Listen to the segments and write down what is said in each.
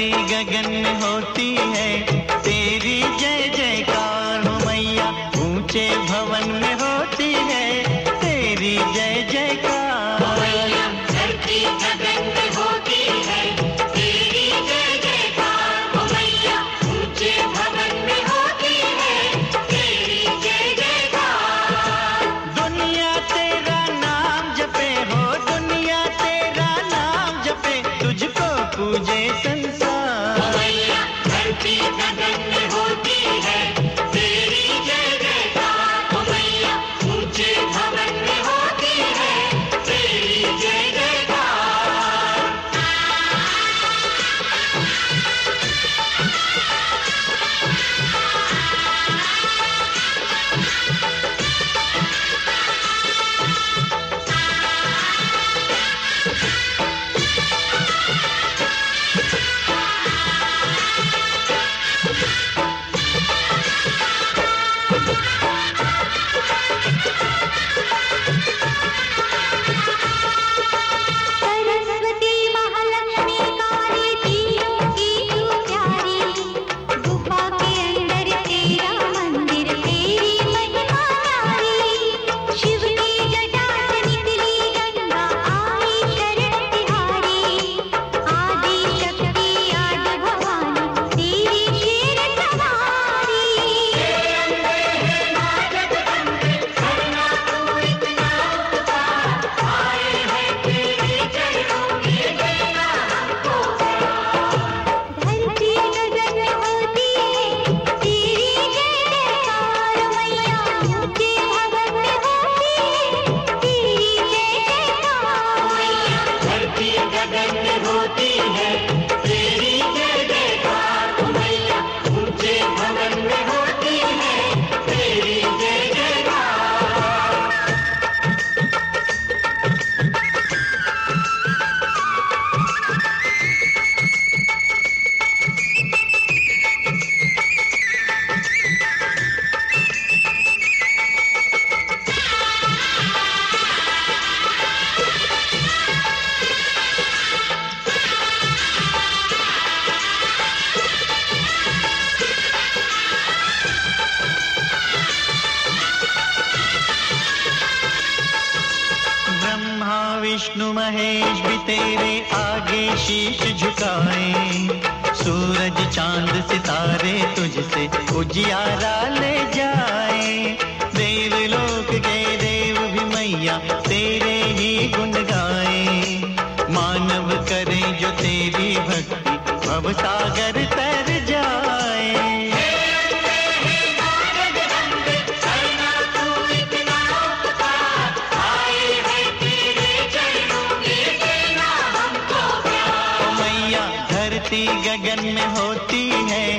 गगन हो विष्णु महेश भी तेरे आगे शीश झुकाए। सूरज, चाँद, सितारे तुझसे उजियारा ले जाए। देवलोक के देव भी मैया तेरे ही गुण गाए मानव करे जो तेरी भक्ति, भव सागर तेरे गति गगन में होती है।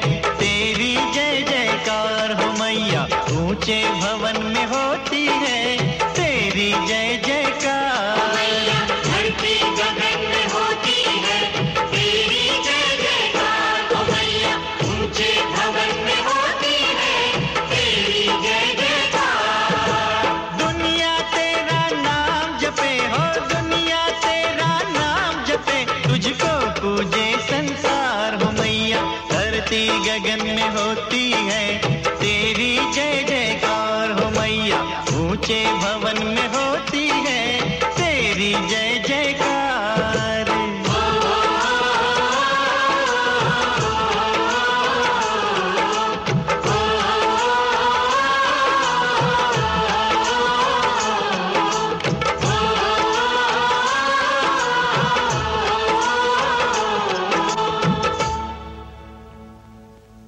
लगन में होती है। तेरी जय जयकार हो मैया, ऊँचे भवन में होती है। तेरी जय